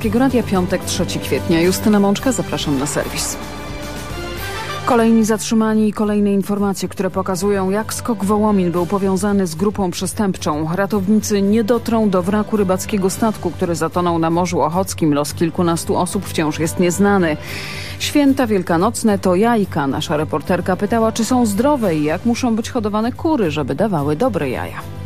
Polskiego Radia, piątek, 3 kwietnia. Justyna Mączka, zapraszam na serwis. Kolejni zatrzymani i kolejne informacje, które pokazują, jak skok Wołomin był powiązany z grupą przestępczą. Ratownicy nie dotrą do wraku rybackiego statku, który zatonął na Morzu Ochockim. Los kilkunastu osób wciąż jest nieznany. Święta wielkanocne to jajka. Nasza reporterka pytała, czy są zdrowe i jak muszą być hodowane kury, żeby dawały dobre jaja.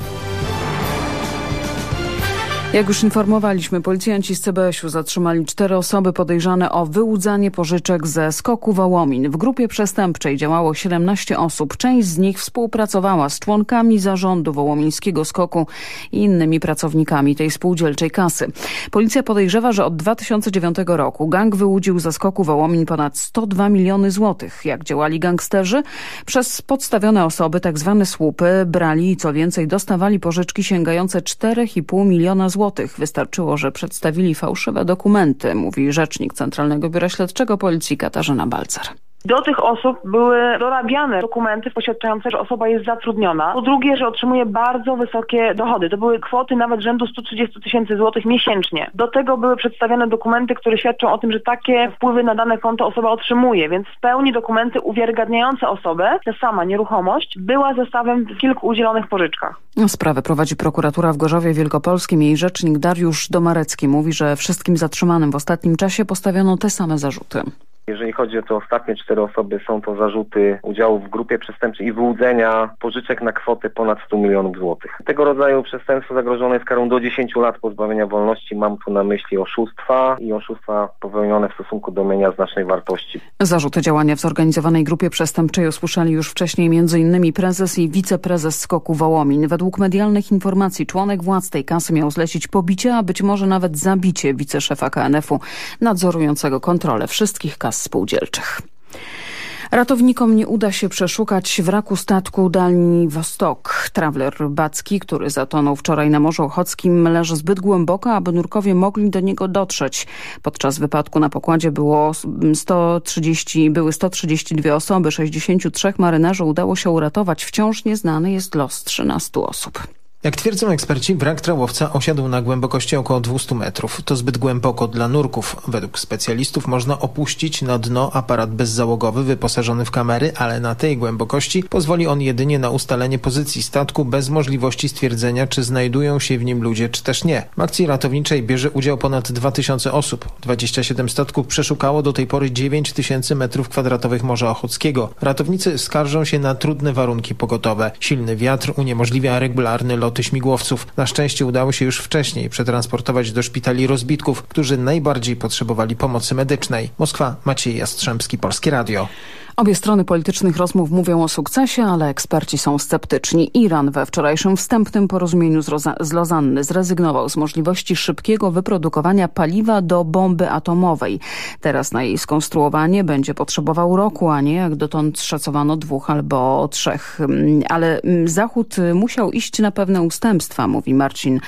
Jak już informowaliśmy, policjanci z CBS-u zatrzymali cztery osoby podejrzane o wyłudzanie pożyczek ze skoku Wołomin. W grupie przestępczej działało 17 osób. Część z nich współpracowała z członkami zarządu wołomińskiego skoku i innymi pracownikami tej spółdzielczej kasy. Policja podejrzewa, że od 2009 roku gang wyłudził ze skoku Wołomin ponad 102 miliony złotych. Jak działali gangsterzy? Przez podstawione osoby, tak zwane słupy, brali i co więcej dostawali pożyczki sięgające 4,5 miliona złotych złotych. Wystarczyło, że przedstawili fałszywe dokumenty, mówi rzecznik Centralnego Biura Śledczego Policji Katarzyna Balcer. Do tych osób były dorabiane dokumenty poświadczające, że osoba jest zatrudniona. Po drugie, że otrzymuje bardzo wysokie dochody. To były kwoty nawet rzędu 130 tysięcy złotych miesięcznie. Do tego były przedstawiane dokumenty, które świadczą o tym, że takie wpływy na dane konto osoba otrzymuje, więc w pełni dokumenty uwiarygadniające osobę, ta sama nieruchomość, była zestawem w kilku udzielonych pożyczkach. Sprawę prowadzi prokuratura w Gorzowie Wielkopolskim. Jej rzecznik Dariusz Domarecki mówi, że wszystkim zatrzymanym w ostatnim czasie postawiono te same zarzuty. Jeżeli chodzi o te ostatnie cztery osoby, są to zarzuty udziału w grupie przestępczej i wyłudzenia pożyczek na kwotę ponad 100 milionów złotych. Tego rodzaju przestępstwo zagrożone jest karą do 10 lat pozbawienia wolności. Mam tu na myśli oszustwa i oszustwa popełnione w stosunku do mienia znacznej wartości. Zarzuty działania w zorganizowanej grupie przestępczej usłyszeli już wcześniej m.in. prezes i wiceprezes Skoku Wołomin. Według medialnych informacji członek władz tej kasy miał zlecić pobicie, a być może nawet zabicie wiceszefa KNF-u nadzorującego kontrolę wszystkich kas spółdzielczych. Ratownikom nie uda się przeszukać wraku statku Dalni Wostok. Trawler rybacki, który zatonął wczoraj na Morzu Ochockim, leży zbyt głęboko, aby nurkowie mogli do niego dotrzeć. Podczas wypadku na pokładzie było 130, były 132 osoby, 63 marynarzy udało się uratować. Wciąż nieznany jest los 13 osób. Jak twierdzą eksperci, wrak trałowca osiadł na głębokości około 200 metrów. To zbyt głęboko dla nurków. Według specjalistów można opuścić na dno aparat bezzałogowy wyposażony w kamery, ale na tej głębokości pozwoli on jedynie na ustalenie pozycji statku bez możliwości stwierdzenia, czy znajdują się w nim ludzie, czy też nie. W akcji ratowniczej bierze udział ponad 2000 osób. 27 statków przeszukało do tej pory 9000 metrów kwadratowych Morza Ochockiego. Ratownicy skarżą się na trudne warunki pogotowe. Silny wiatr uniemożliwia regularny lot loty śmigłowców. Na szczęście udało się już wcześniej przetransportować do szpitali rozbitków, którzy najbardziej potrzebowali pomocy medycznej. Moskwa, Maciej Jastrzębski, Polskie Radio. Obie strony politycznych rozmów mówią o sukcesie, ale eksperci są sceptyczni. Iran we wczorajszym wstępnym porozumieniu z, z Lozanny zrezygnował z możliwości szybkiego wyprodukowania paliwa do bomby atomowej. Teraz na jej skonstruowanie będzie potrzebował roku, a nie jak dotąd szacowano dwóch albo trzech. Ale Zachód musiał iść na pewne ustępstwa, mówi Marcin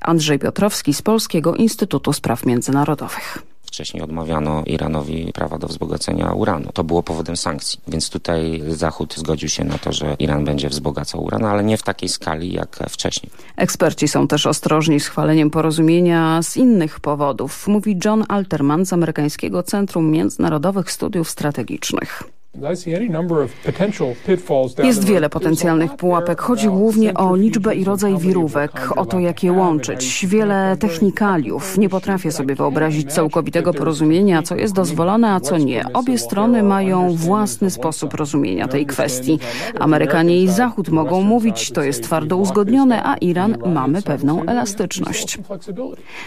Andrzej Piotrowski z Polskiego Instytutu Spraw Międzynarodowych. Wcześniej odmawiano Iranowi prawa do wzbogacenia uranu. To było powodem sankcji. Więc tutaj Zachód zgodził się na to, że Iran będzie wzbogacał uran, ale nie w takiej skali jak wcześniej. Eksperci są też ostrożni z chwaleniem porozumienia z innych powodów, mówi John Alterman z amerykańskiego Centrum Międzynarodowych Studiów Strategicznych. Jest wiele potencjalnych pułapek. Chodzi głównie o liczbę i rodzaj wirówek, o to, jak je łączyć. Wiele technikaliów. Nie potrafię sobie wyobrazić całkowitego porozumienia, co jest dozwolone, a co nie. Obie strony mają własny sposób rozumienia tej kwestii. Amerykanie i Zachód mogą mówić, to jest twardo uzgodnione, a Iran mamy pewną elastyczność.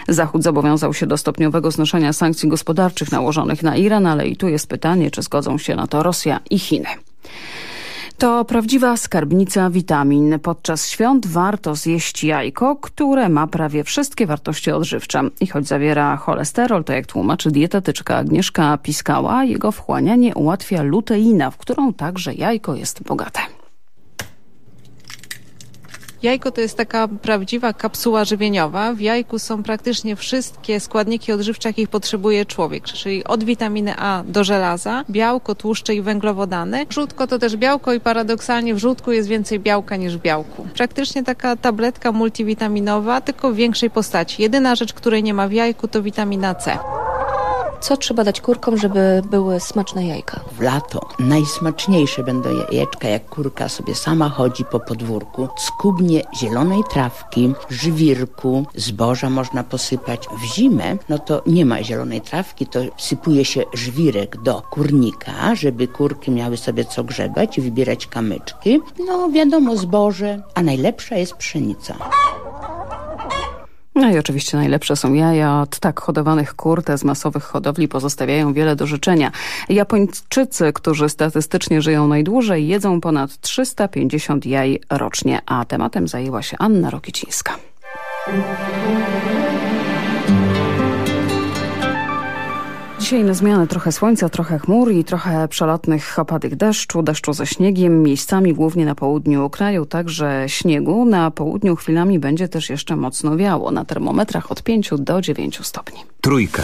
Zachód zobowiązał się do stopniowego znoszenia sankcji gospodarczych nałożonych na Iran, ale i tu jest pytanie, czy zgodzą się na to Rosja i Chiny. To prawdziwa skarbnica witamin. Podczas świąt warto zjeść jajko, które ma prawie wszystkie wartości odżywcze. I choć zawiera cholesterol, to jak tłumaczy dietetyczka Agnieszka Piskała, jego wchłanianie ułatwia luteina, w którą także jajko jest bogate. Jajko to jest taka prawdziwa kapsuła żywieniowa. W jajku są praktycznie wszystkie składniki odżywcze, jakich potrzebuje człowiek, czyli od witaminy A do żelaza, białko, tłuszcze i węglowodany. Żółtko to też białko i paradoksalnie w żółtku jest więcej białka niż w białku. Praktycznie taka tabletka multivitaminowa, tylko w większej postaci. Jedyna rzecz, której nie ma w jajku to witamina C. Co trzeba dać kurkom, żeby były smaczne jajka? W lato najsmaczniejsze będą jajeczka, jak kurka sobie sama chodzi po podwórku. Skubnie zielonej trawki, żywirku, zboża można posypać. W zimę, no to nie ma zielonej trawki, to sypuje się żwirek do kurnika, żeby kurki miały sobie co grzebać i wybierać kamyczki. No wiadomo, zboże, a najlepsza jest pszenica. No i oczywiście najlepsze są jaja. Od tak hodowanych kur te z masowych hodowli pozostawiają wiele do życzenia. Japończycy, którzy statystycznie żyją najdłużej, jedzą ponad 350 jaj rocznie, a tematem zajęła się Anna Rokicińska. Dzisiaj na zmianę trochę słońca, trochę chmur i trochę przelotnych opadek deszczu, deszczu ze śniegiem, miejscami głównie na południu kraju, także śniegu. Na południu chwilami będzie też jeszcze mocno wiało, na termometrach od 5 do 9 stopni. Trójka.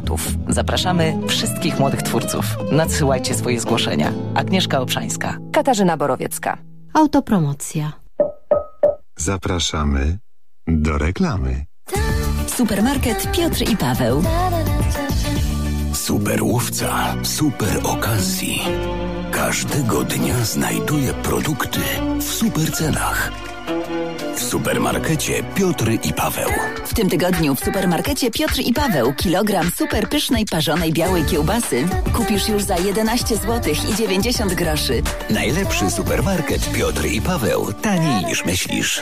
Zapraszamy wszystkich młodych twórców. Nadsyłajcie swoje zgłoszenia. Agnieszka Obszańska. Katarzyna Borowiecka. Autopromocja. Zapraszamy do reklamy. Supermarket Piotr i Paweł. Super łowca, super okazji. Każdego dnia znajduje produkty w super cenach. W supermarkecie Piotr i Paweł. W tym tygodniu w supermarkecie Piotr i Paweł kilogram super pysznej parzonej białej kiełbasy kupisz już za 11 zł i 90 groszy. Najlepszy supermarket Piotr i Paweł. Taniej niż myślisz.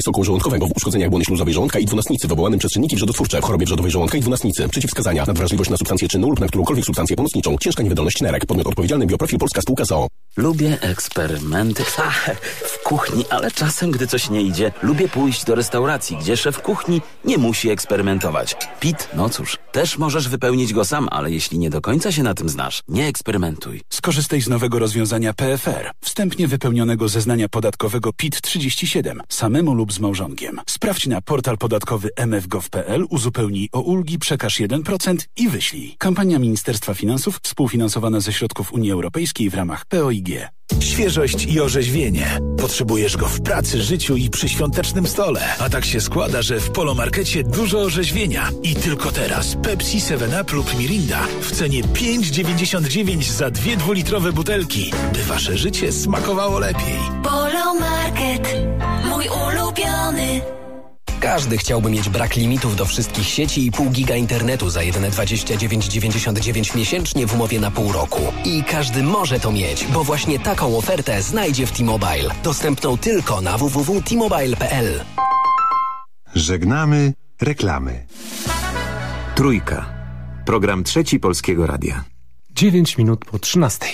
soku żołądkowego, w uszkodzeniach błony śluzowej żołądka i dwunastnicy, wywołanym przez czynniki wrzodotwórcze, w chorobie wrzodowej żołądka i dwunastnicy, przeciwwskazania, nadwrażliwość na substancję czynną lub na którąkolwiek substancję pomocniczą, ciężka niewydolność nerek, podmiot odpowiedzialny Bioprofil Polska Spółka ZOO. Lubię eksperymenty w kuchni, ale czasem, gdy coś nie idzie, lubię pójść do restauracji, gdzie szef kuchni nie musi eksperymentować. Pit, no cóż, też możesz wypełnić go sam, ale jeśli nie do końca się na tym znasz, nie eksperymentuj. Skorzystaj z nowego rozwiązania PFR, wstępnie wypełnionego zeznania podatkowego PIT 37, samemu lub z małżonkiem. Sprawdź na portal podatkowy mfgov.pl, uzupełnij o ulgi, przekaż 1% i wyślij. Kampania Ministerstwa Finansów współfinansowana ze środków Unii Europejskiej w ramach POIG. Świeżość i orzeźwienie. Potrzebujesz go w pracy, życiu i przy świątecznym stole. A tak się składa, że w Polomarkecie dużo orzeźwienia. I tylko teraz Pepsi 7up lub Mirinda w cenie 5,99 za dwie dwulitrowe butelki, by wasze życie smakowało lepiej. Polomarket, mój ulubiony. Każdy chciałby mieć brak limitów do wszystkich sieci i pół giga internetu za jedyne 29,99 miesięcznie w umowie na pół roku. I każdy może to mieć, bo właśnie taką ofertę znajdzie w T-Mobile. Dostępną tylko na www.tmobile.pl. Żegnamy reklamy. Trójka. Program trzeci Polskiego Radia. 9 minut po 13.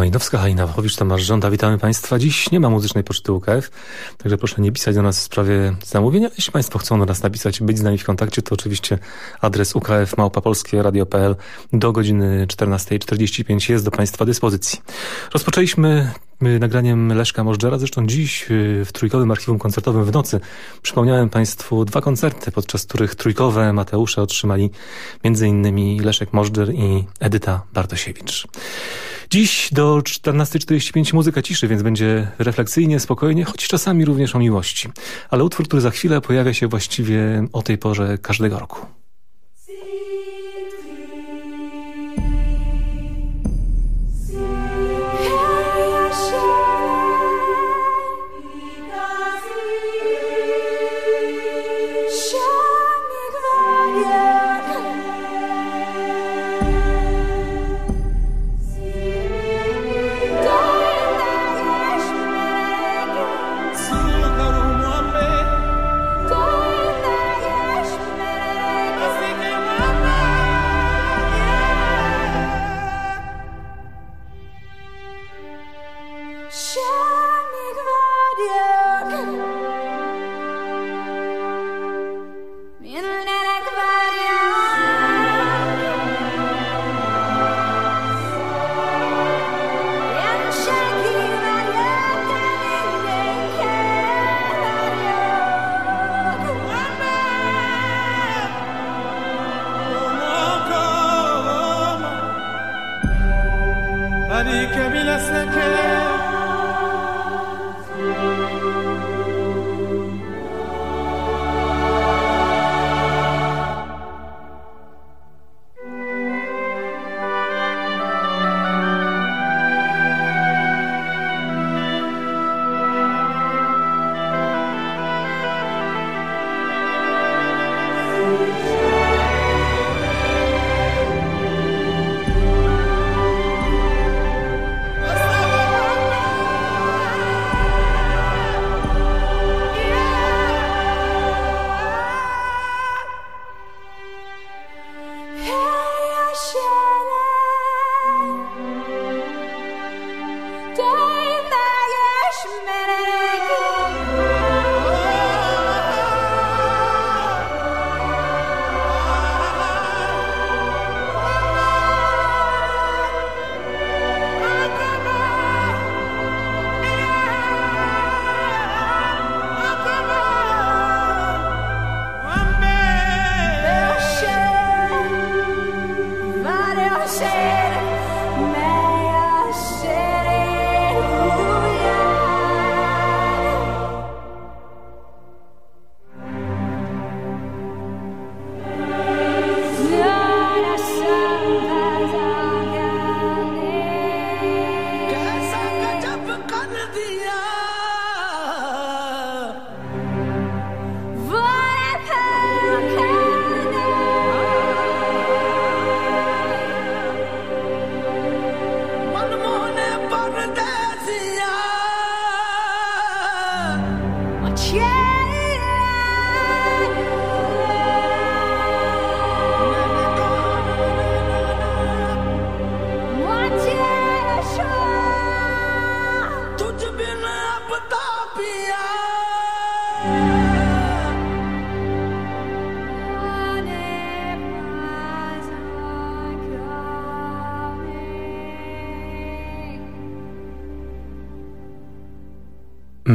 Elżbieta Majnowska, Halina Wachowicz, Tomasz Żąda. Witamy Państwa. Dziś nie ma muzycznej poczty UKF, także proszę nie pisać do nas w sprawie zamówienia. Jeśli Państwo chcą do nas napisać, być z nami w kontakcie, to oczywiście adres ukf małpapolskie radio.pl do godziny 14.45 jest do Państwa dyspozycji. Rozpoczęliśmy y, nagraniem Leszka Możdżera, zresztą dziś y, w Trójkowym Archiwum Koncertowym w nocy przypomniałem Państwu dwa koncerty, podczas których trójkowe Mateusze otrzymali m.in. Leszek Możdżer i Edyta Bartosiewicz. Dziś do 14.45 muzyka ciszy, więc będzie refleksyjnie, spokojnie, choć czasami również o miłości. Ale utwór, który za chwilę pojawia się właściwie o tej porze każdego roku.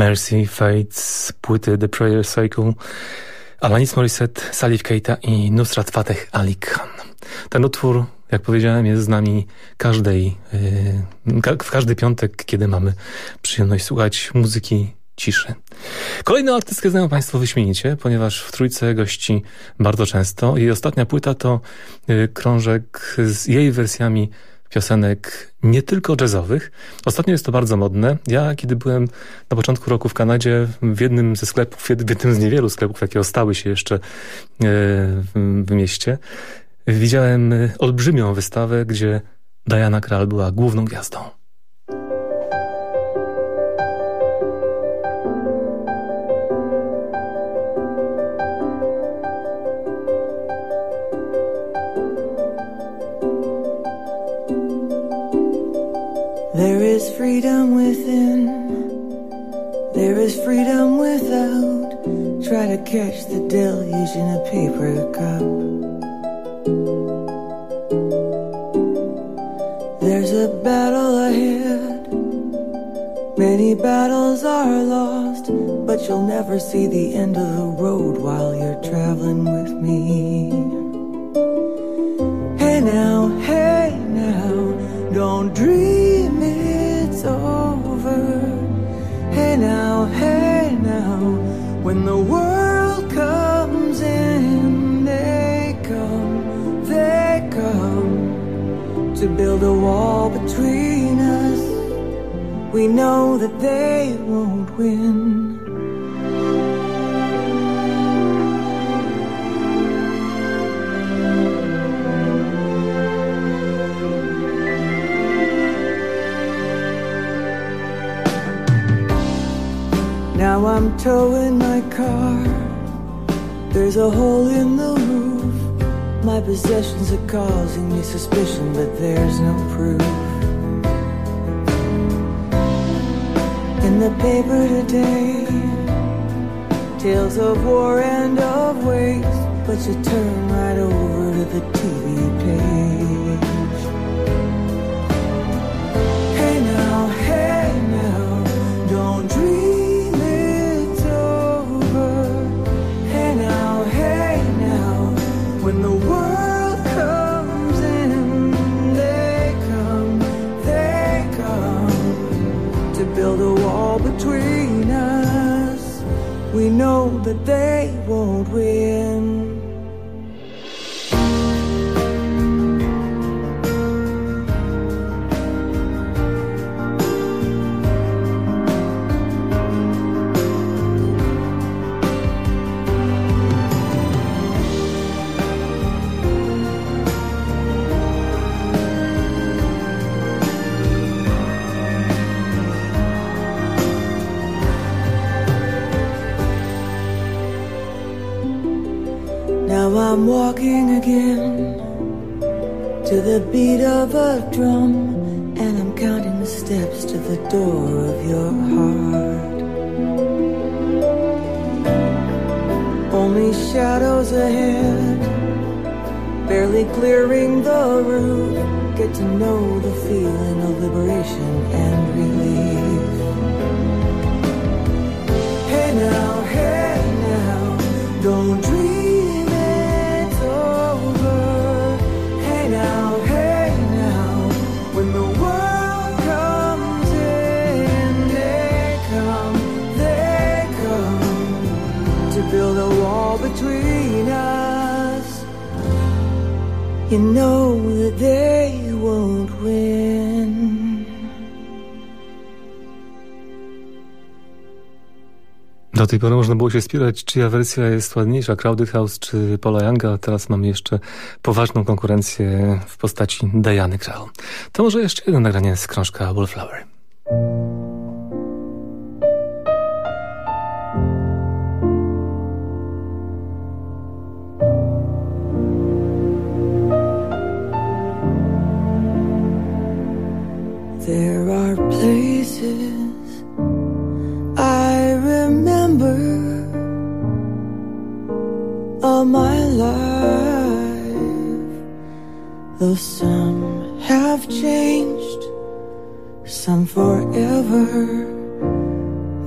Mercy Fate z płyty The Prayer Cycle Alanis Morissette, Salif Keita i Nusrat Fateh Ali Khan. Ten utwór, jak powiedziałem, jest z nami każdej, yy, w każdy piątek, kiedy mamy przyjemność słuchać muzyki ciszy. Kolejną artystkę znają Państwo wyśmienicie, ponieważ w Trójce gości bardzo często. Jej ostatnia płyta to yy, krążek z jej wersjami piosenek nie tylko jazzowych. Ostatnio jest to bardzo modne. Ja, kiedy byłem na początku roku w Kanadzie, w jednym ze sklepów, w jednym z niewielu sklepów, jakie ostały się jeszcze e, w mieście, widziałem olbrzymią wystawę, gdzie Diana Krall była główną gwiazdą. Is freedom within, there is freedom without. Try to catch the deluge in a paper cup. There's a battle ahead, many battles are lost, but you'll never see the end of the road while you're traveling with me. Build a wall between us. We know that they won't win. Now I'm towing my car. There's a hole in the. My possessions are causing me suspicion, but there's no proof. In the paper today, tales of war and of waste, but you turn right over to the TV page. A drum, and I'm counting the steps to the door of your heart. Only shadows ahead, barely clearing the roof. Get to know Do tej pory można było się spierać, czyja wersja jest ładniejsza, Crowded House czy Paula Younga, a teraz mamy jeszcze poważną konkurencję w postaci Diany Krall. To może jeszcze jedno nagranie z krążka Wallflower. Some have changed, some forever,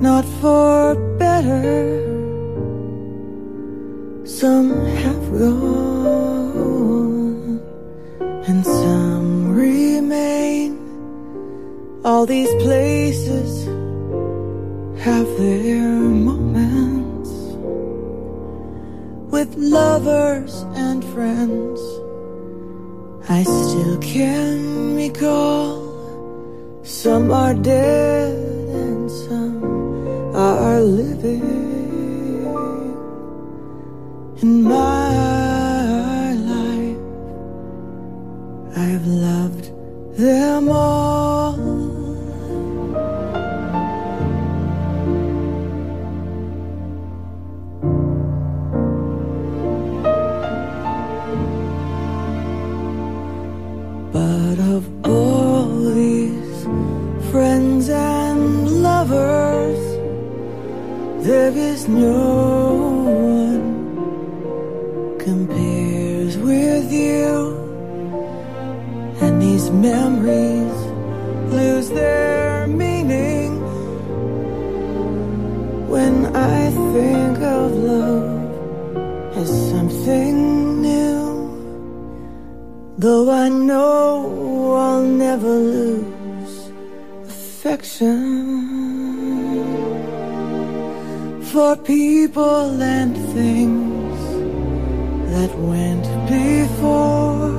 not for better. Some have gone, and some remain. All these places have their moments with lovers and friends. Still can recall some are dead and some are living. Something new. Though I know I'll never lose affection for people and things that went before.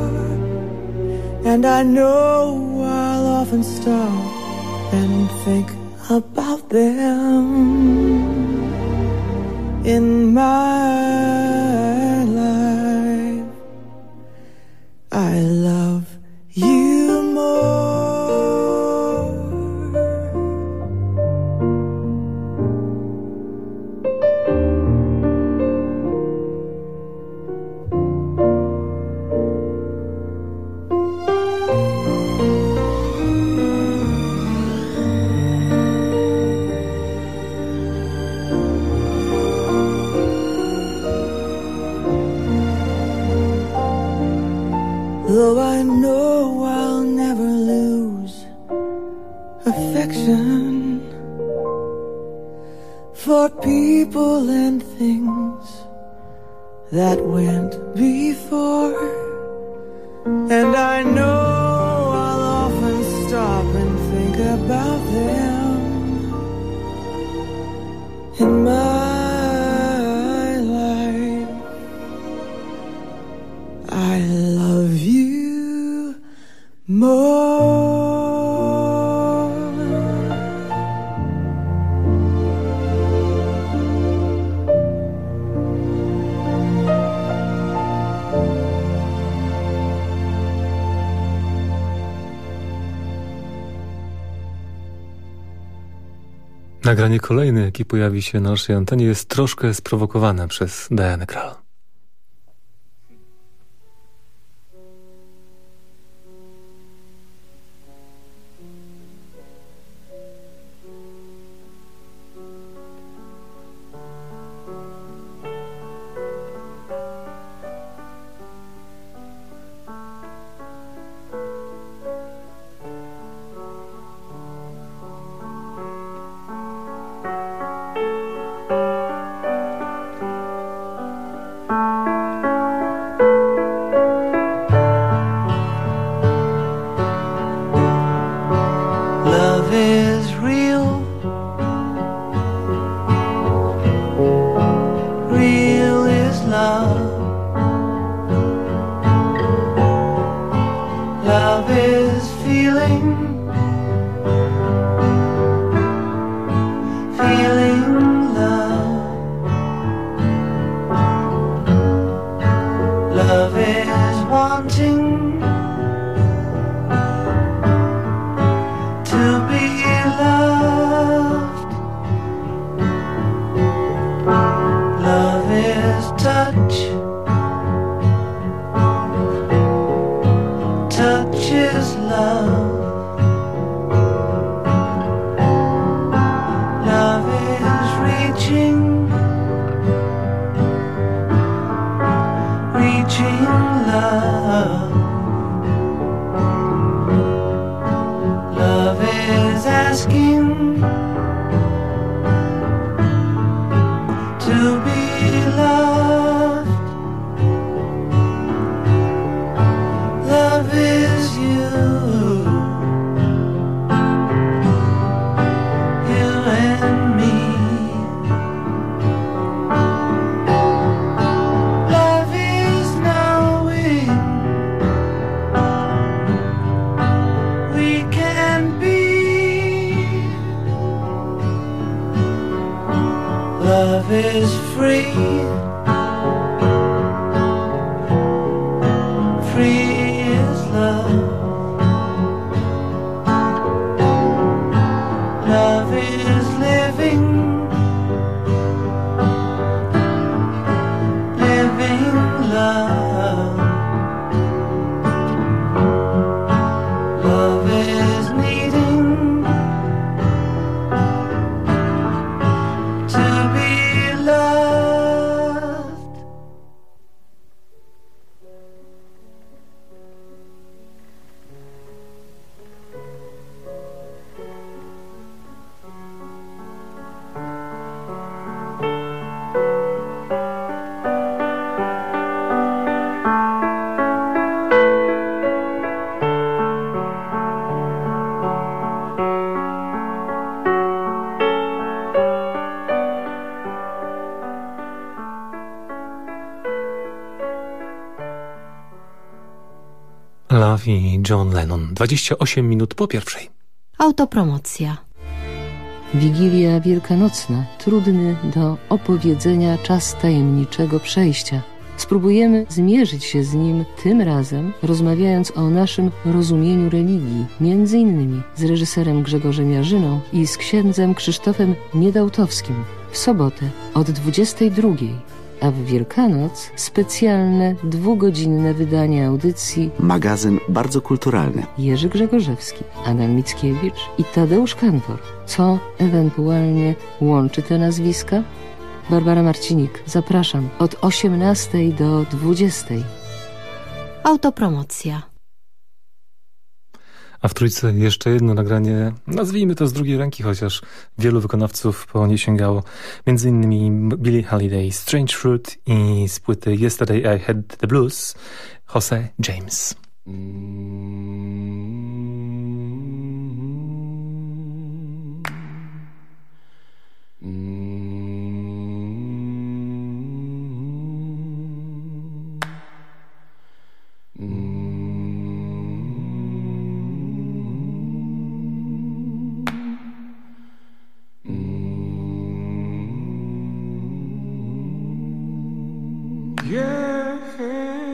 And I know I'll often stop and think about them in my people and things that went before. And I know Nagranie kolejne, jakie pojawi się na naszej antenie, jest troszkę sprowokowane przez Diane Krall. Love i John Lennon. 28 minut po pierwszej. Autopromocja. Wigilia Wielkanocna. Trudny do opowiedzenia czas tajemniczego przejścia. Spróbujemy zmierzyć się z nim tym razem, rozmawiając o naszym rozumieniu religii, między innymi z reżyserem Grzegorzem Jarzyną i z księdzem Krzysztofem Niedałtowskim w sobotę od 22 a w Wielkanoc specjalne dwugodzinne wydanie audycji Magazyn bardzo kulturalny. Jerzy Grzegorzewski, Adam Mickiewicz i Tadeusz Kantor. Co ewentualnie łączy te nazwiska? Barbara Marcinik, zapraszam od 18 do 20. Autopromocja. A w trójce jeszcze jedno nagranie, nazwijmy to z drugiej ręki, chociaż wielu wykonawców po nie sięgało. Między innymi Billie Holiday, Strange Fruit i z płyty Yesterday I Had the Blues, Jose James. Yeah.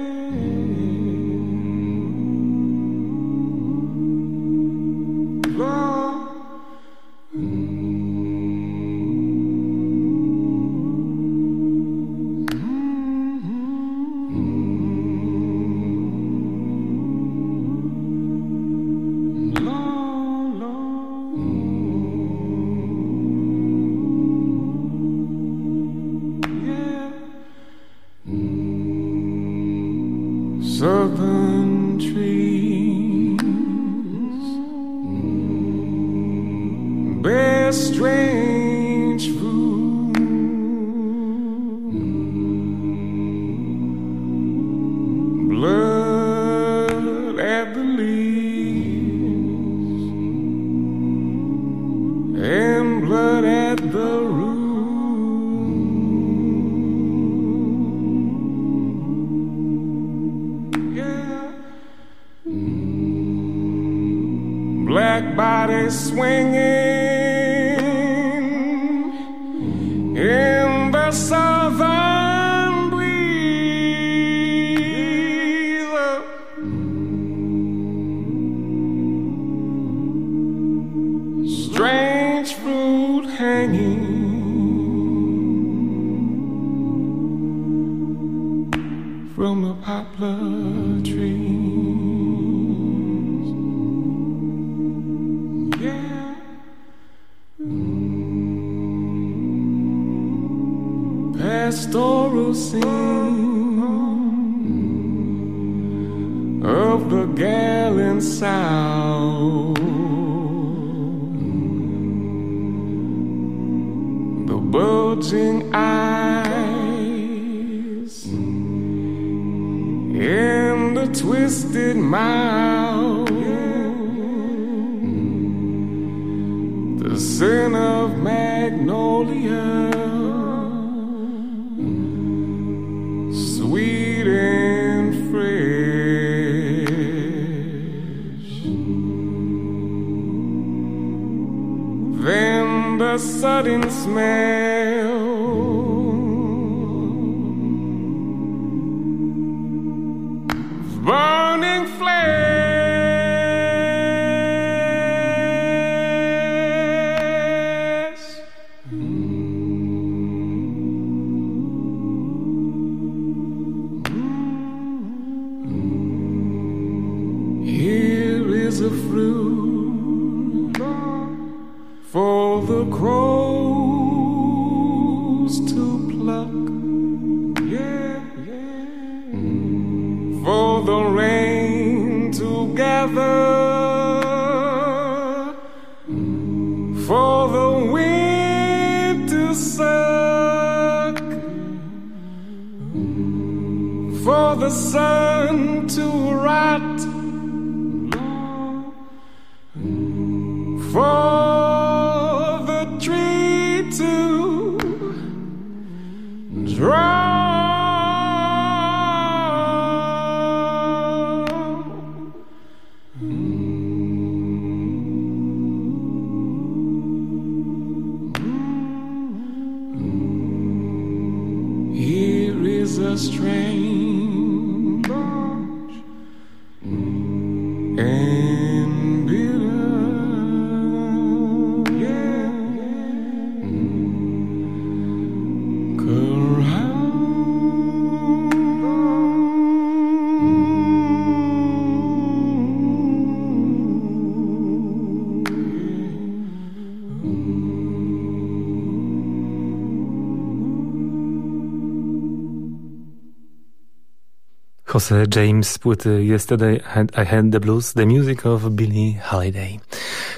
Jose James płyty Yesterday I Had the Blues, The Music of Billie Holiday.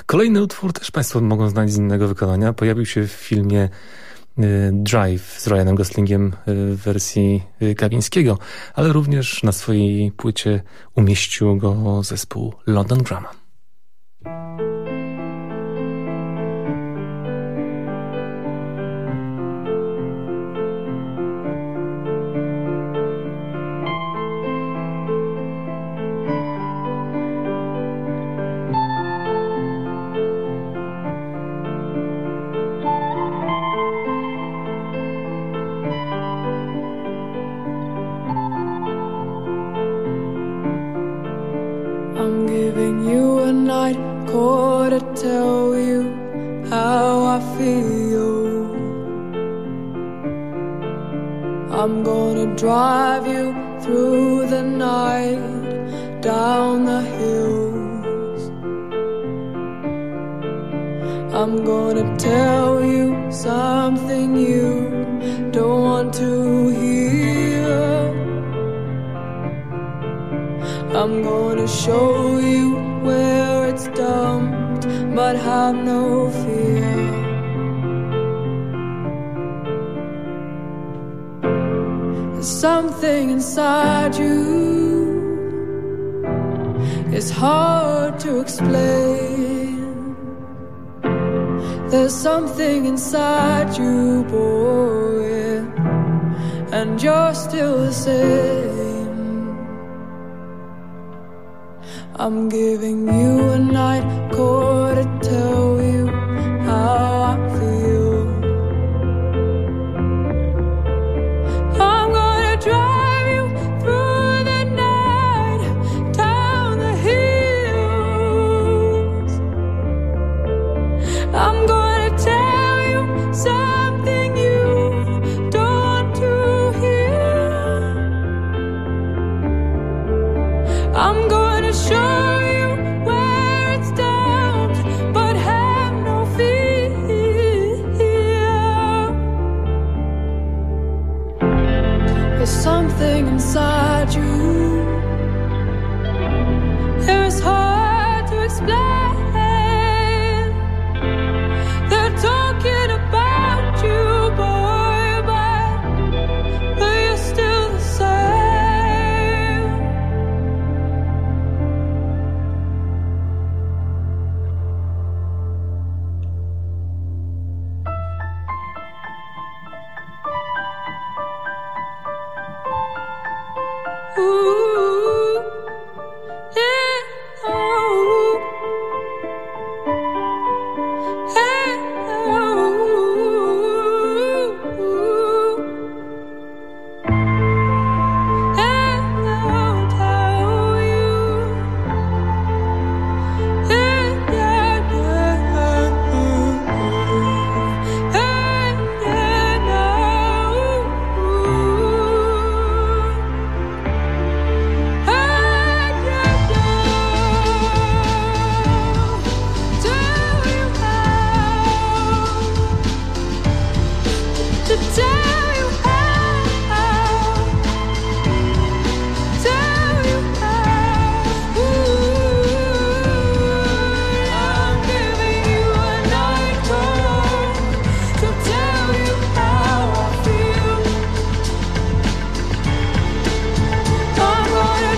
Kolejny utwór też Państwo mogą znać z innego wykonania. Pojawił się w filmie y, Drive z Ryanem Goslingiem y, w wersji y, Kawińskiego, ale również na swojej płycie umieścił go zespół London Grammar. I'm going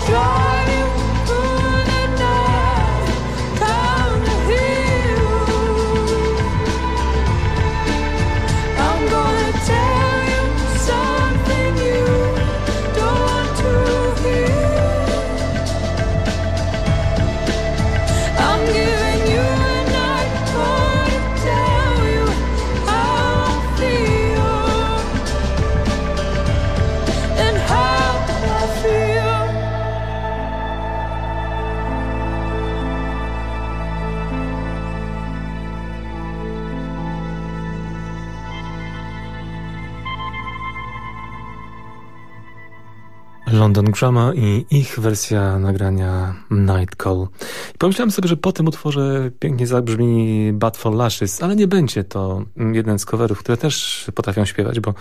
啊 London Grammar i ich wersja nagrania Night Call. I pomyślałem sobie, że po tym utworze pięknie zabrzmi Bad for Lashes, ale nie będzie to jeden z coverów, które też potrafią śpiewać, bo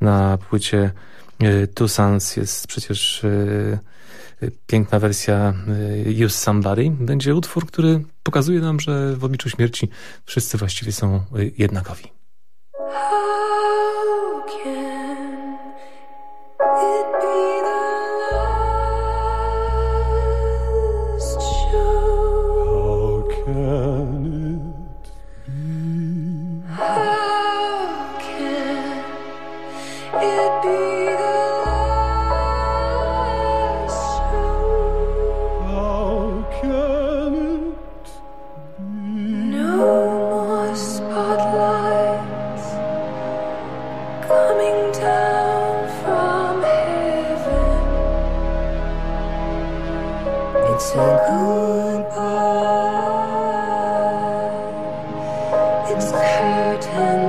na płycie e, Two Sons jest przecież e, piękna wersja e, Use Somebody. Będzie utwór, który pokazuje nam, że w obliczu śmierci wszyscy właściwie są jednakowi. How can it It's curtains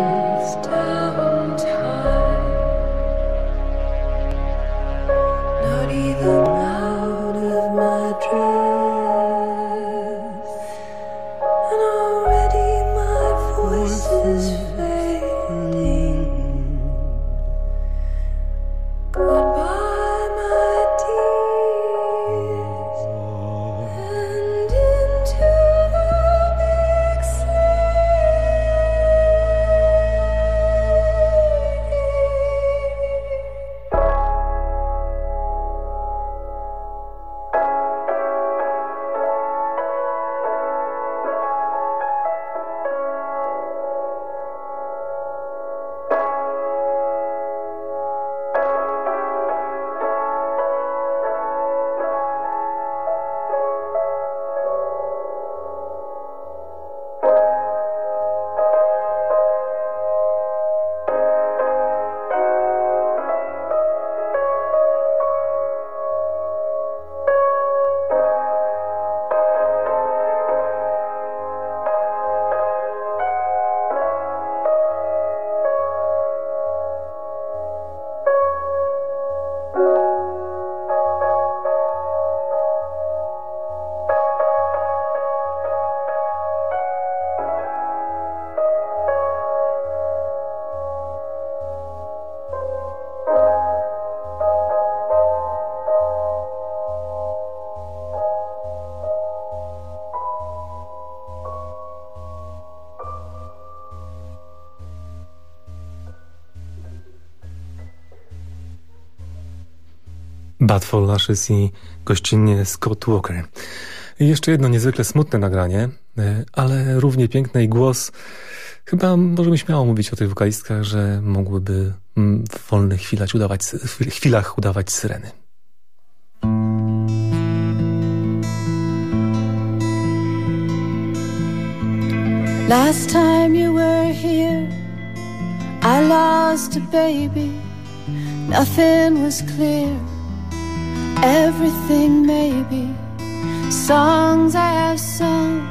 Bad for Lashes i gościnnie Scott Walker. I jeszcze jedno niezwykle smutne nagranie, e, ale równie piękny i głos. Chyba możemy śmiało mówić o tych wokalistkach, że mogłyby mm, w wolnych chwilach udawać, chwilach udawać syreny. Last time you were here, I lost a baby. Nothing was clear, everything maybe. Songs I have sung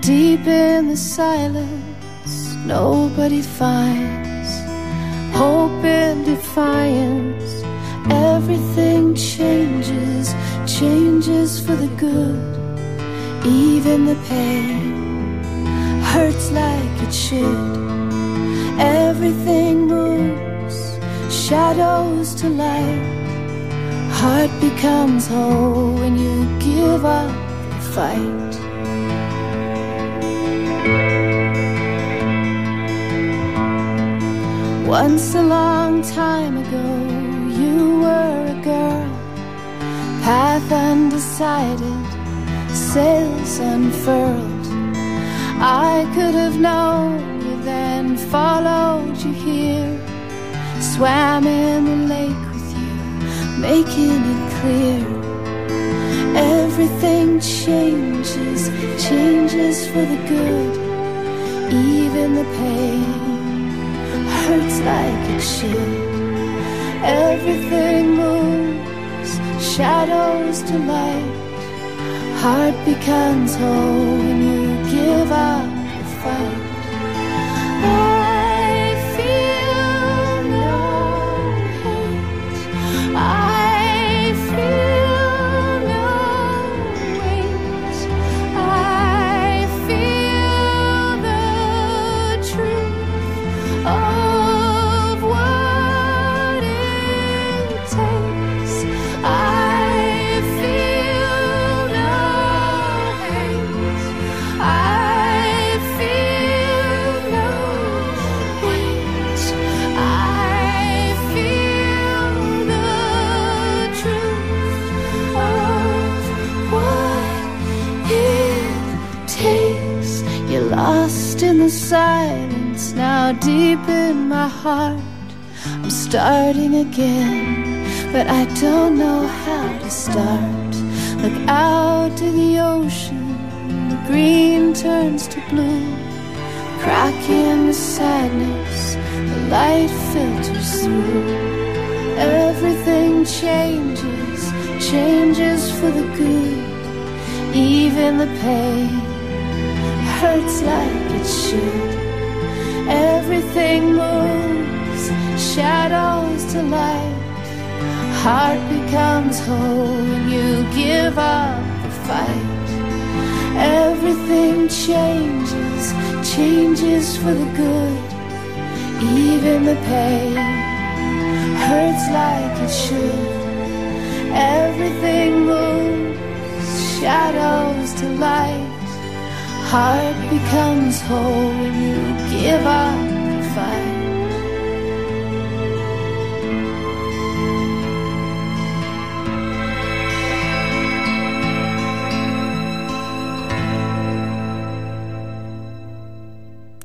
deep in the silence, nobody finds. Hope and defiance, everything changes, changes for the good, even the pain hurts like it should. Everything moves, shadows to light. Heart becomes whole when you give up the fight. Once a long time ago, you were a girl, path undecided, sails unfurled. I could have known you then, followed you here, swam in the lake making it clear. Everything changes, changes for the good, even the pain hurts like it should. Everything moves, shadows to light. Heart becomes whole when you give up the fight. Again, but I don't know how to start. Look out to the ocean, the green turns to blue. Crack in the sadness, the light filters through. Everything changes, changes for the good. Even the pain hurts like it should. Everything moves, shadows to light. Heart becomes whole when you give up the fight. Everything changes, changes for the good. Even the pain hurts like it should. Everything moves, shadows to light. Heart becomes whole when you give up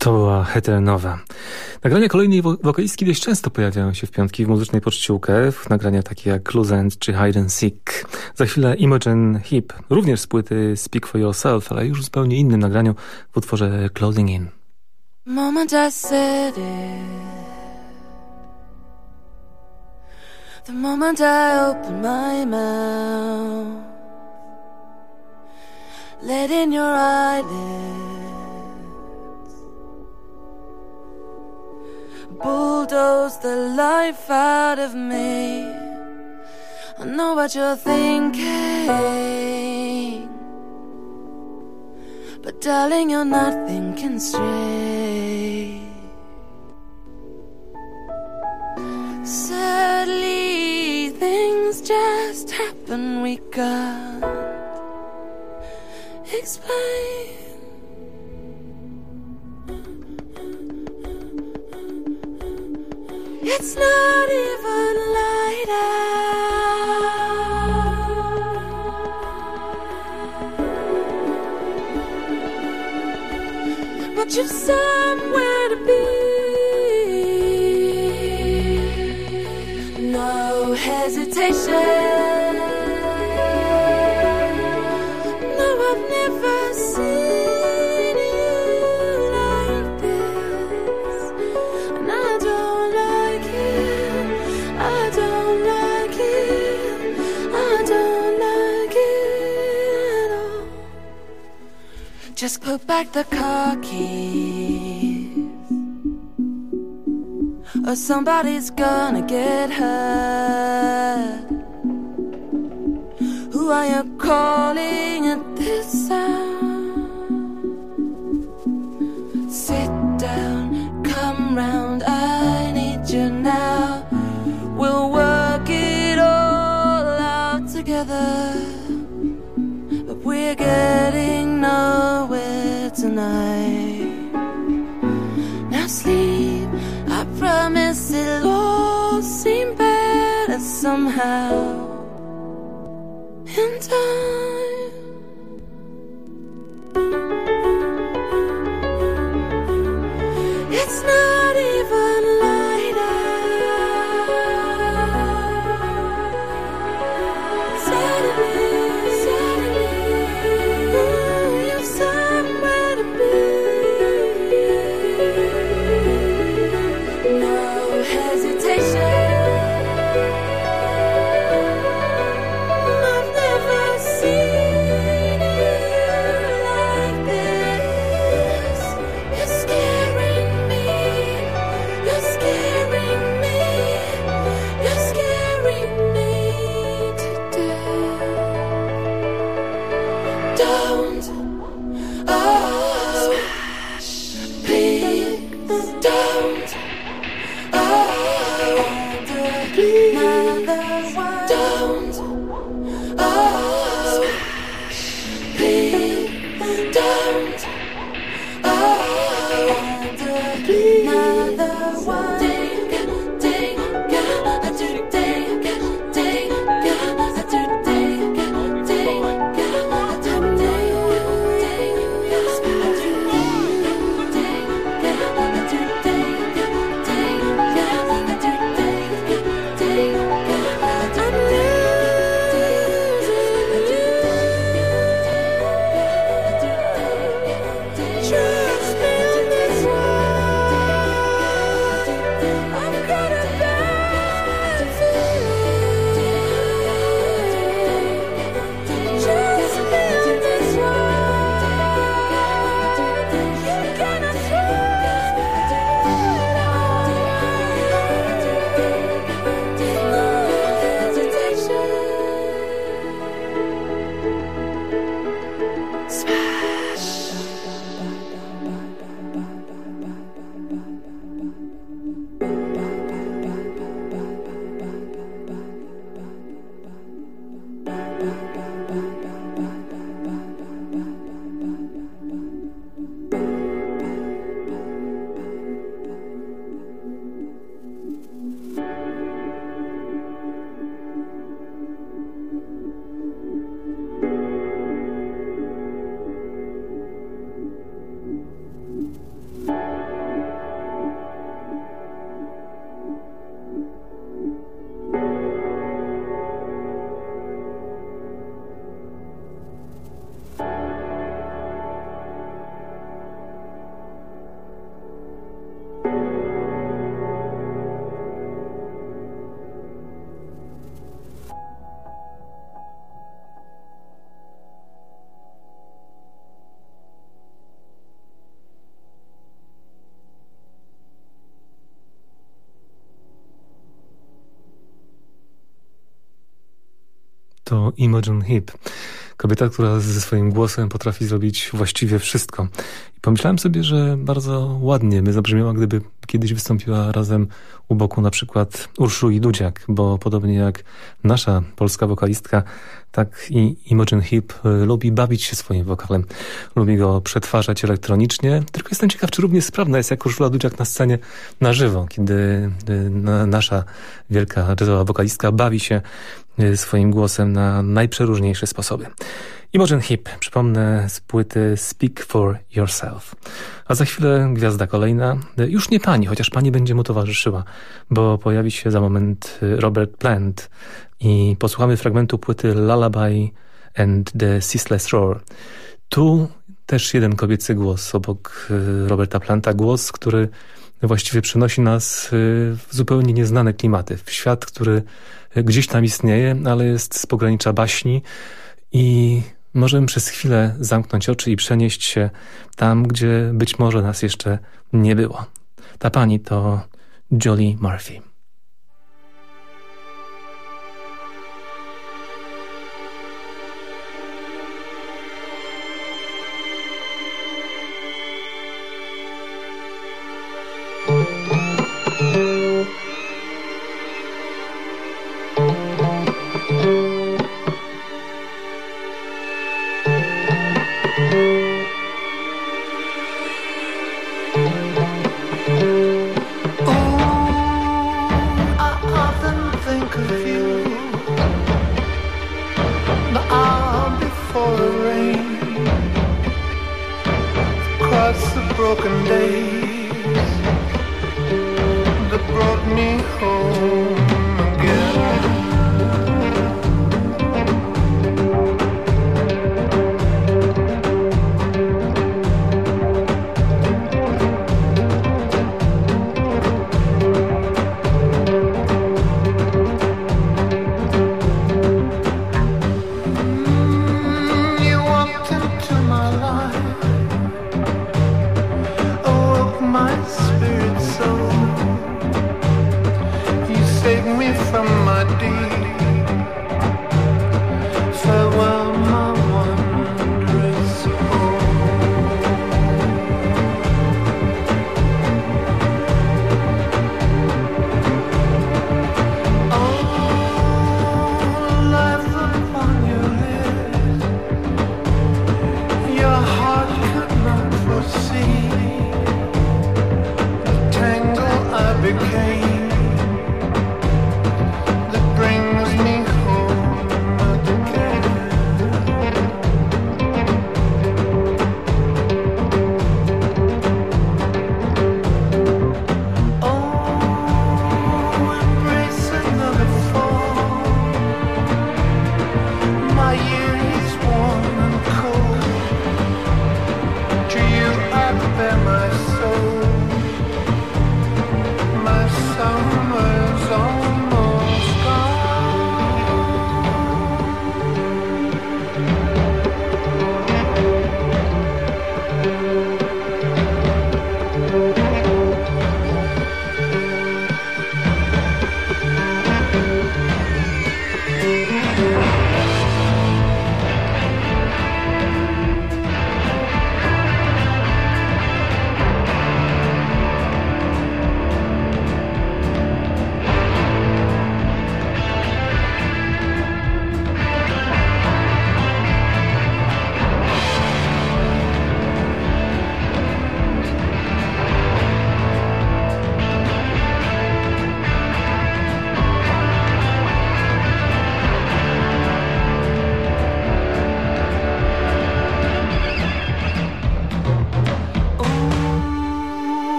To była Heternowa. Nagrania kolejnej wokalistki dość często pojawiają się w piątki w muzycznej poczciółkę, w nagrania takie jak Close End czy Hide and Seek. Za chwilę Imogen Heap, również z płyty Speak For Yourself, ale już w zupełnie innym nagraniu w utworze Closing In. moment I said it, the moment I opened my mouth, let in your eyelids, bulldoze the life out of me. I know what you're thinking. But darling, you're not thinking straight. Sadly, things just happen we can't explain. It's not even light out. But you've somewhere to be. No hesitation. Put back the car keys. Or somebody's gonna get hurt. Who are you calling at this hour? Tonight. Now sleep, I promise it'll all seem better somehow. In time. To Imogen Heap. Kobieta, która ze swoim głosem potrafi zrobić właściwie wszystko. I pomyślałem sobie, że bardzo ładnie by zabrzmiała, gdyby kiedyś wystąpiła razem u boku na przykład Urszuli Dudziak, bo podobnie jak nasza polska wokalistka, tak i Imogen Heap y, lubi bawić się swoim wokalem. Lubi go przetwarzać elektronicznie. Tylko jestem ciekaw, czy równie sprawna jest jak Urszula Dudziak na scenie na żywo, kiedy y, nasza wielka jazzowa wokalistka bawi się swoim głosem na najprzeróżniejsze sposoby. Imogen Heap, przypomnę z płyty Speak for Yourself. A za chwilę gwiazda kolejna, już nie pani, chociaż pani będzie mu towarzyszyła, bo pojawi się za moment Robert Plant i posłuchamy fragmentu płyty Lullaby and the Ceaseless Roar. Tu też jeden kobiecy głos obok y, Roberta Planta, głos, który właściwie przenosi nas y, w zupełnie nieznane klimaty, w świat, który gdzieś tam istnieje, ale jest z pogranicza baśni i możemy przez chwilę zamknąć oczy i przenieść się tam, gdzie być może nas jeszcze nie było. Ta pani to Jolie Murphy. broken day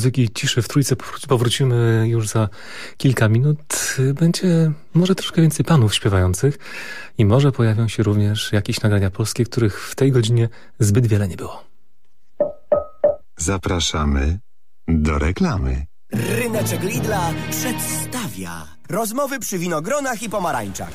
muzyki ciszy w trójce powrócimy już za kilka minut. Będzie może troszkę więcej panów śpiewających i może pojawią się również jakieś nagrania polskie, których w tej godzinie zbyt wiele nie było. Zapraszamy do reklamy. Ryneczek Lidla przedstawia rozmowy przy winogronach i pomarańczach.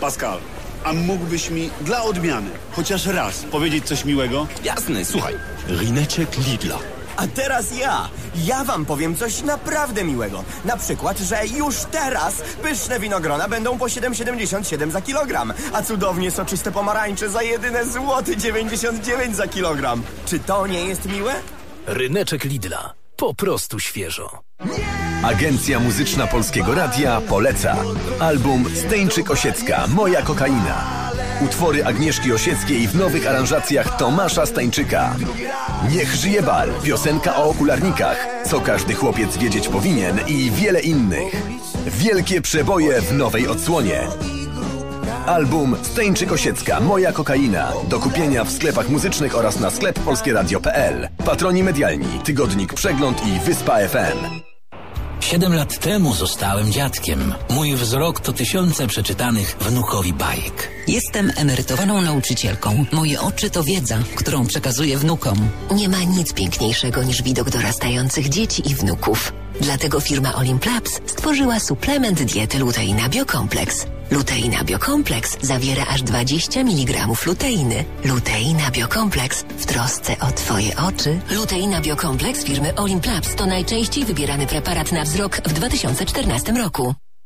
Pascal, a mógłbyś mi dla odmiany chociaż raz powiedzieć coś miłego? Jasne, słuchaj. Ryneczek Lidla. A teraz ja. Ja wam powiem coś naprawdę miłego. Na przykład, że już teraz pyszne winogrona będą po 7,77 za kilogram, a cudownie soczyste pomarańcze za jedyne złoty 99 za kilogram. Czy to nie jest miłe? Ryneczek Lidla. Po prostu świeżo. Agencja Muzyczna Polskiego Radia poleca. Album Steńczyk Osiecka, Moja kokaina. Utwory Agnieszki Osieckiej w nowych aranżacjach Tomasza Stańczyka. Niech żyje bal, piosenka o okularnikach, co każdy chłopiec wiedzieć powinien i wiele innych. Wielkie przeboje w nowej odsłonie. Album Steńczyk Osiecka, Moja kokaina. Do kupienia w sklepach muzycznych oraz na sklep polskieradio.pl. Patroni medialni, Tygodnik Przegląd i Wyspa FM. Siedem lat temu zostałem dziadkiem. Mój wzrok to tysiące przeczytanych wnukowi bajek. Jestem emerytowaną nauczycielką. Moje oczy to wiedza, którą przekazuję wnukom. Nie ma nic piękniejszego niż widok dorastających dzieci i wnuków. Dlatego firma Olimplabs stworzyła suplement diety Luteina Biokompleks. Luteina Biokompleks zawiera aż 20 mg luteiny. Luteina Biokompleks w trosce o Twoje oczy. Luteina Biokompleks firmy Olimplabs to najczęściej wybierany preparat na wzrok w 2014 roku.